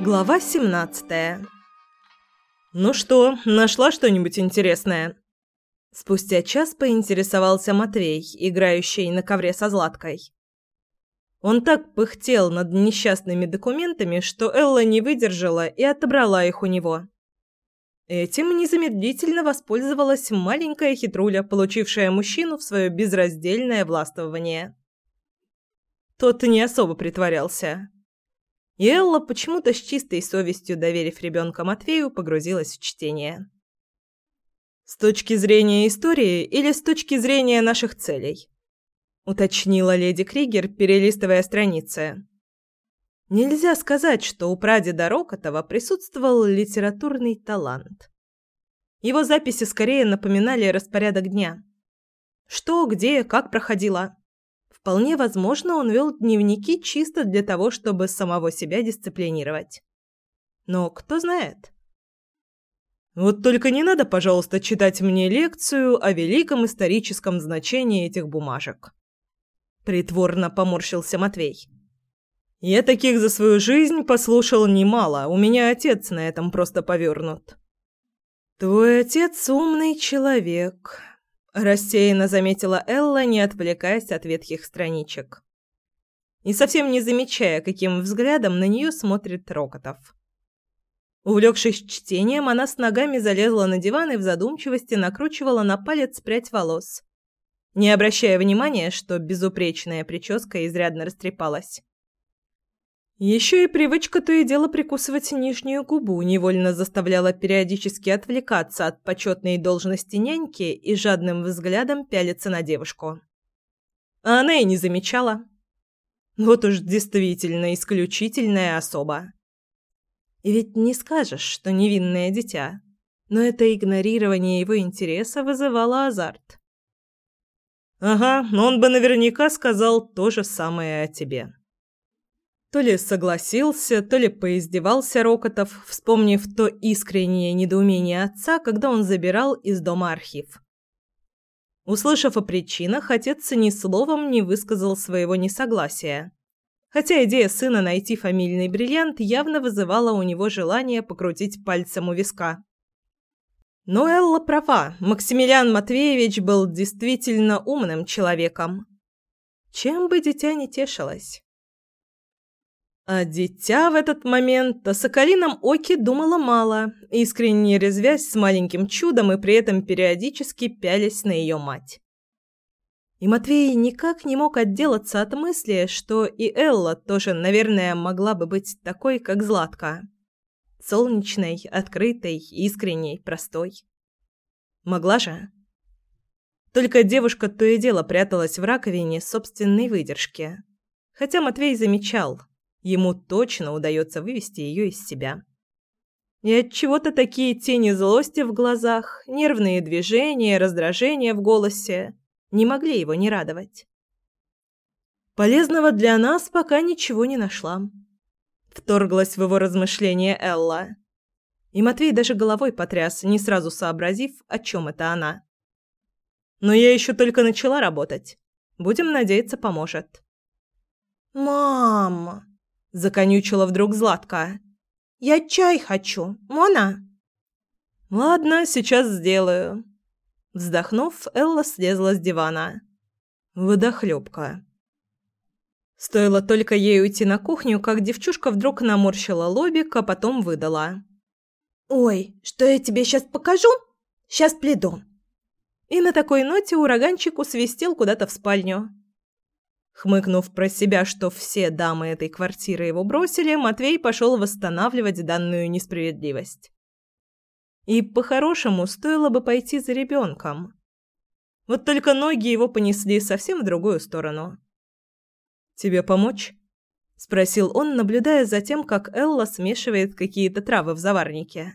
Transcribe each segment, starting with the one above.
Глава 17. Ну что, нашла что-нибудь интересное? Спустя час поинтересовался Матвей, играющий на ковре со Златкой. Он так пыхтел над несчастными документами, что Элла не выдержала и отобрала их у него. Этим незамедлительно воспользовалась маленькая хитруля, получившая мужчину в свое безраздельное властвование. Тот не особо притворялся. И Элла, почему-то с чистой совестью доверив ребенка Матвею, погрузилась в чтение. «С точки зрения истории или с точки зрения наших целей?» – уточнила леди Кригер, перелистывая страницы. Нельзя сказать, что у прадеда Рокотова присутствовал литературный талант. Его записи скорее напоминали распорядок дня. Что, где, как проходило. Вполне возможно, он вел дневники чисто для того, чтобы самого себя дисциплинировать. Но кто знает? Вот только не надо, пожалуйста, читать мне лекцию о великом историческом значении этих бумажек. Притворно поморщился Матвей. Я таких за свою жизнь послушал немало, у меня отец на этом просто повернут. Твой отец умный человек, рассеянно заметила Элла, не отвлекаясь от ветхих страничек. И совсем не замечая, каким взглядом на нее смотрит Рокотов. Увлекшись чтением, она с ногами залезла на диван и в задумчивости накручивала на палец прядь волос, не обращая внимания, что безупречная прическа изрядно растрепалась. Еще и привычка то и дело прикусывать нижнюю губу невольно заставляла периодически отвлекаться от почетной должности няньки и жадным взглядом пялиться на девушку. А она и не замечала. Вот уж действительно исключительная особа. И ведь не скажешь, что невинное дитя, но это игнорирование его интереса вызывало азарт. «Ага, он бы наверняка сказал то же самое о тебе». То ли согласился, то ли поиздевался Рокотов, вспомнив то искреннее недоумение отца, когда он забирал из дома архив. Услышав о причинах, отец ни словом не высказал своего несогласия. Хотя идея сына найти фамильный бриллиант явно вызывала у него желание покрутить пальцем у виска. Но Элла права, Максимилиан Матвеевич был действительно умным человеком. Чем бы дитя не тешилось. А дитя в этот момент о соколином оке думала мало, искренне резвясь с маленьким чудом и при этом периодически пялись на ее мать. И Матвей никак не мог отделаться от мысли, что и Элла тоже, наверное, могла бы быть такой, как Златка. Солнечной, открытой, искренней, простой. Могла же. Только девушка то и дело пряталась в раковине собственной выдержки. Хотя Матвей замечал – Ему точно удается вывести ее из себя. И от чего-то такие тени злости в глазах, нервные движения, раздражение в голосе не могли его не радовать. Полезного для нас пока ничего не нашла. Вторглась в его размышления Элла. И Матвей даже головой потряс, не сразу сообразив, о чем это она. Но я еще только начала работать. Будем надеяться, поможет. «Мама!» Законючила вдруг Златка. Я чай хочу. Мона? Ладно, сейчас сделаю. Вздохнув, Элла слезла с дивана. Водохлебка. Стоило только ей уйти на кухню, как девчушка вдруг наморщила лобик, а потом выдала: "Ой, что я тебе сейчас покажу? Сейчас пледу". И на такой ноте ураганчик усвистел куда-то в спальню. Хмыкнув про себя, что все дамы этой квартиры его бросили, Матвей пошел восстанавливать данную несправедливость. И по-хорошему стоило бы пойти за ребенком. Вот только ноги его понесли совсем в другую сторону. «Тебе помочь?» – спросил он, наблюдая за тем, как Элла смешивает какие-то травы в заварнике.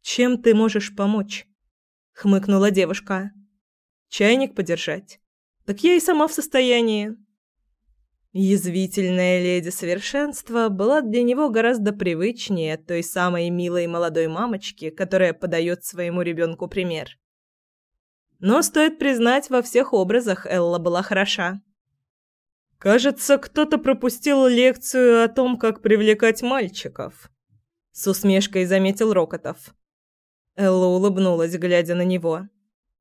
«Чем ты можешь помочь?» – хмыкнула девушка. «Чайник подержать?» Так я и сама в состоянии. Язвительная леди совершенства была для него гораздо привычнее той самой милой молодой мамочки, которая подает своему ребенку пример. Но стоит признать, во всех образах Элла была хороша. Кажется, кто-то пропустил лекцию о том, как привлекать мальчиков. С усмешкой заметил Рокотов. Элла улыбнулась, глядя на него.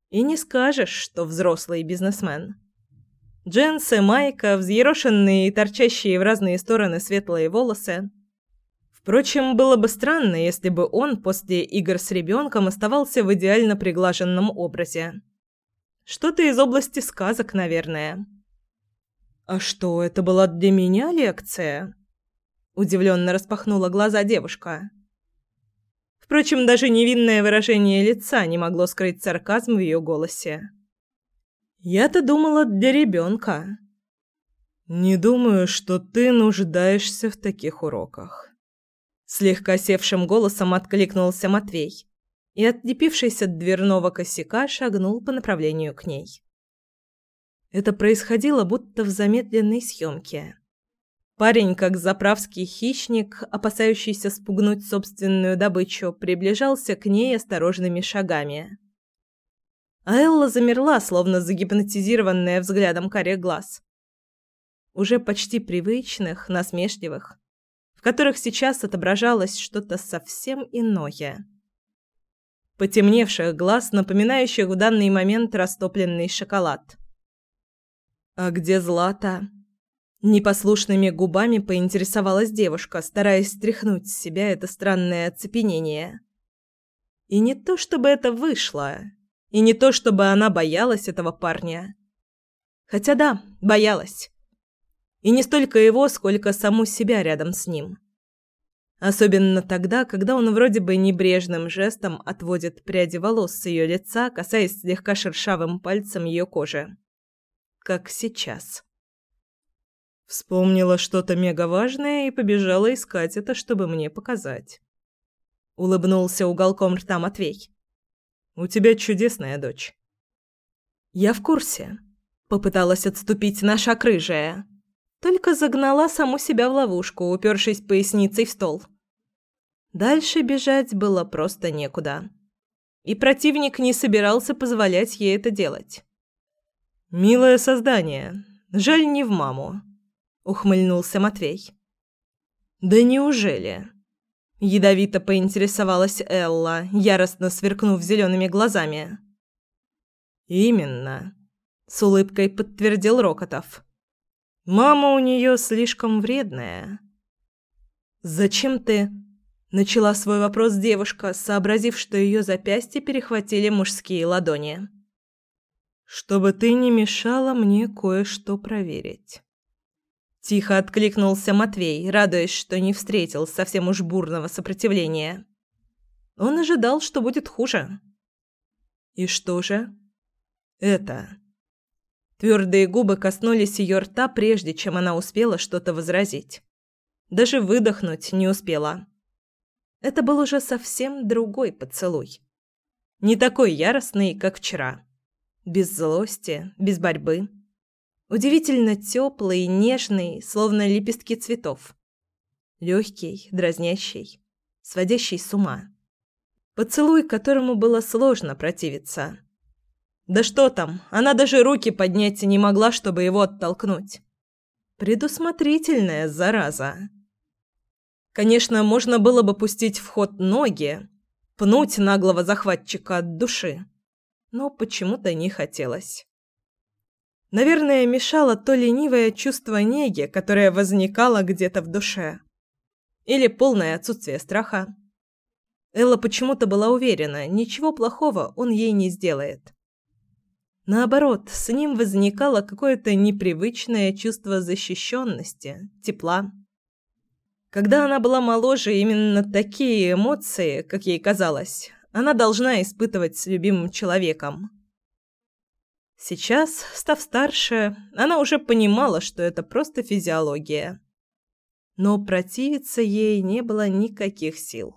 И не скажешь, что взрослый бизнесмен. Джинсы, майка, взъерошенные и торчащие в разные стороны светлые волосы. Впрочем, было бы странно, если бы он после игр с ребенком оставался в идеально приглаженном образе. Что-то из области сказок, наверное. «А что, это была для меня лекция?» Удивленно распахнула глаза девушка. Впрочем, даже невинное выражение лица не могло скрыть сарказм в ее голосе. Я-то думала для ребенка. Не думаю, что ты нуждаешься в таких уроках. Слегка севшим голосом откликнулся Матвей и, отлепившись от дверного косяка, шагнул по направлению к ней. Это происходило будто в замедленной съемке. Парень, как заправский хищник, опасающийся спугнуть собственную добычу, приближался к ней осторожными шагами. А Элла замерла, словно загипнотизированная взглядом карих глаз. Уже почти привычных, насмешливых, в которых сейчас отображалось что-то совсем иное. Потемневших глаз, напоминающих в данный момент растопленный шоколад. «А где Злата?» Непослушными губами поинтересовалась девушка, стараясь стряхнуть с себя это странное оцепенение. И не то чтобы это вышло, и не то, чтобы она боялась этого парня. Хотя да, боялась. И не столько его, сколько саму себя рядом с ним. Особенно тогда, когда он вроде бы небрежным жестом отводит пряди волос с ее лица, касаясь слегка шершавым пальцем ее кожи. Как сейчас. Вспомнила что-то мегаважное и побежала искать это, чтобы мне показать. Улыбнулся уголком рта Матвей. У тебя чудесная дочь». «Я в курсе». Попыталась отступить на шаг рыжая. Только загнала саму себя в ловушку, упершись поясницей в стол. Дальше бежать было просто некуда. И противник не собирался позволять ей это делать. «Милое создание. Жаль, не в маму», — ухмыльнулся Матвей. «Да неужели?» Ядовито поинтересовалась Элла, яростно сверкнув зелеными глазами. «Именно», — с улыбкой подтвердил Рокотов. «Мама у нее слишком вредная». «Зачем ты...» — начала свой вопрос девушка, сообразив, что ее запястье перехватили мужские ладони. «Чтобы ты не мешала мне кое-что проверить». Тихо откликнулся Матвей, радуясь, что не встретил совсем уж бурного сопротивления. Он ожидал, что будет хуже. И что же? Это. Твердые губы коснулись ее рта, прежде чем она успела что-то возразить. Даже выдохнуть не успела. Это был уже совсем другой поцелуй. Не такой яростный, как вчера. Без злости, без борьбы. Удивительно теплый, нежный, словно лепестки цветов. Легкий, дразнящий, сводящий с ума. Поцелуй, которому было сложно противиться. Да что там, она даже руки поднять не могла, чтобы его оттолкнуть. Предусмотрительная зараза. Конечно, можно было бы пустить в ход ноги, пнуть наглого захватчика от души, но почему-то не хотелось. Наверное, мешало то ленивое чувство неги, которое возникало где-то в душе. Или полное отсутствие страха. Элла почему-то была уверена, ничего плохого он ей не сделает. Наоборот, с ним возникало какое-то непривычное чувство защищенности, тепла. Когда она была моложе, именно такие эмоции, как ей казалось, она должна испытывать с любимым человеком. Сейчас, став старше, она уже понимала, что это просто физиология. Но противиться ей не было никаких сил.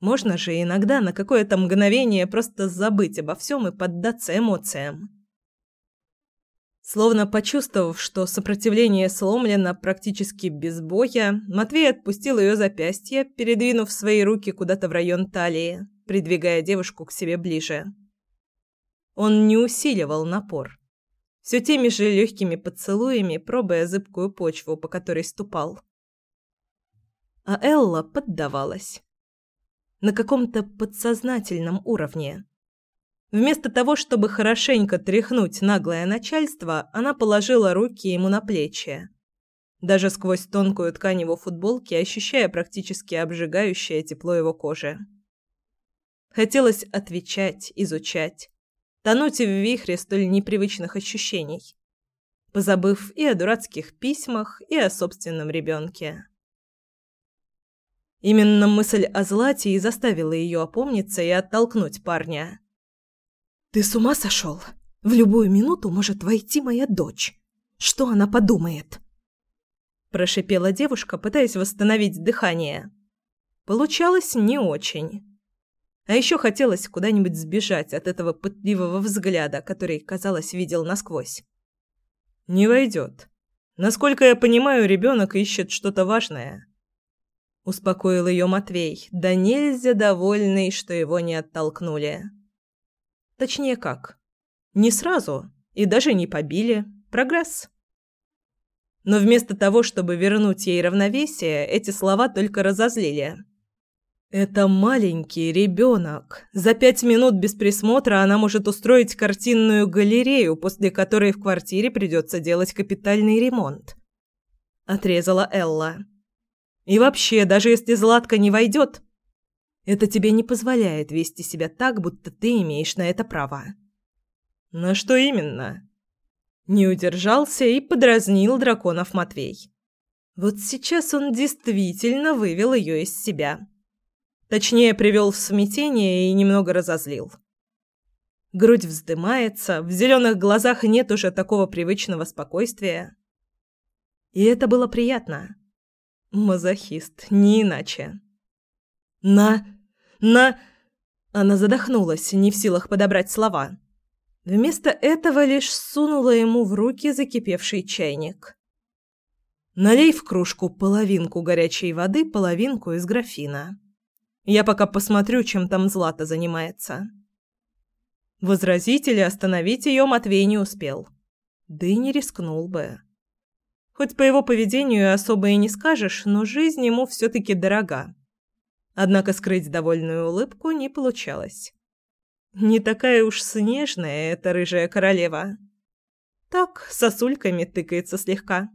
Можно же иногда на какое-то мгновение просто забыть обо всем и поддаться эмоциям. Словно почувствовав, что сопротивление сломлено практически без боя, Матвей отпустил ее запястье, передвинув свои руки куда-то в район талии, придвигая девушку к себе ближе. Он не усиливал напор. Все теми же легкими поцелуями, пробуя зыбкую почву, по которой ступал. А Элла поддавалась. На каком-то подсознательном уровне. Вместо того, чтобы хорошенько тряхнуть наглое начальство, она положила руки ему на плечи. Даже сквозь тонкую ткань его футболки, ощущая практически обжигающее тепло его кожи. Хотелось отвечать, изучать, тонуть в вихре столь непривычных ощущений, позабыв и о дурацких письмах, и о собственном ребенке. Именно мысль о Злате и заставила ее опомниться и оттолкнуть парня. «Ты с ума сошел? В любую минуту может войти моя дочь. Что она подумает?» Прошипела девушка, пытаясь восстановить дыхание. Получалось не очень. А еще хотелось куда-нибудь сбежать от этого пытливого взгляда, который, казалось, видел насквозь. «Не войдет. Насколько я понимаю, ребенок ищет что-то важное». Успокоил ее Матвей, да нельзя довольный, что его не оттолкнули. Точнее как. Не сразу. И даже не побили. Прогресс. Но вместо того, чтобы вернуть ей равновесие, эти слова только разозлили. Это маленький ребенок. За пять минут без присмотра она может устроить картинную галерею, после которой в квартире придется делать капитальный ремонт. Отрезала Элла. И вообще, даже если Златка не войдет, это тебе не позволяет вести себя так, будто ты имеешь на это право. На что именно? Не удержался и подразнил драконов Матвей. Вот сейчас он действительно вывел ее из себя. Точнее, привел в смятение и немного разозлил. Грудь вздымается, в зеленых глазах нет уже такого привычного спокойствия. И это было приятно. Мазохист, не иначе. «На... на...» Она задохнулась, не в силах подобрать слова. Вместо этого лишь сунула ему в руки закипевший чайник. «Налей в кружку половинку горячей воды, половинку из графина. Я пока посмотрю, чем там Злата занимается». Возразить или остановить ее Матвей не успел. Да и не рискнул бы. Хоть по его поведению особо и не скажешь, но жизнь ему все-таки дорога. Однако скрыть довольную улыбку не получалось. Не такая уж снежная эта рыжая королева. Так, сосульками тыкается слегка.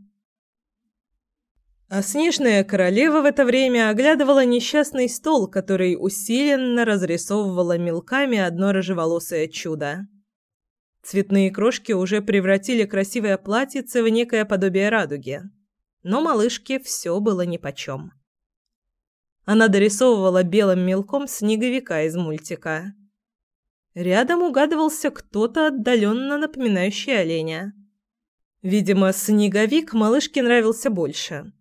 А снежная королева в это время оглядывала несчастный стол, который усиленно разрисовывала мелками одно рыжеволосое чудо. Цветные крошки уже превратили красивое платьице в некое подобие радуги. Но малышке все было нипочем. Она дорисовывала белым мелком снеговика из мультика. Рядом угадывался кто-то отдаленно напоминающий оленя. Видимо, снеговик малышке нравился больше.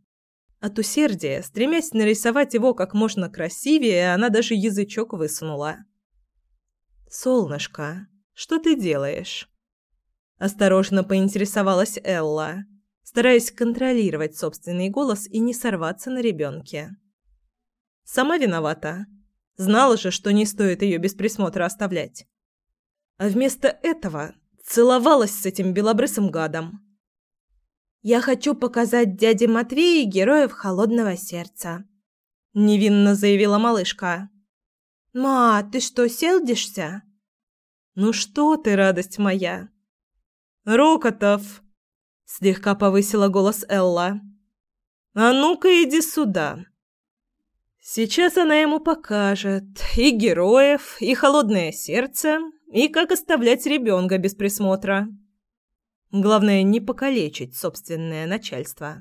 От усердия, стремясь нарисовать его как можно красивее, она даже язычок высунула. «Солнышко, что ты делаешь?» Осторожно поинтересовалась Элла, стараясь контролировать собственный голос и не сорваться на ребенке. Сама виновата. Знала же, что не стоит ее без присмотра оставлять. А вместо этого целовалась с этим белобрысым гадом. «Я хочу показать дяде Матвею героев холодного сердца», — невинно заявила малышка. «Ма, ты что, селдишься?» «Ну что ты, радость моя!» «Рокотов!» — слегка повысила голос Элла. «А ну-ка иди сюда!» Сейчас она ему покажет и героев, и холодное сердце, и как оставлять ребенка без присмотра. Главное, не покалечить собственное начальство.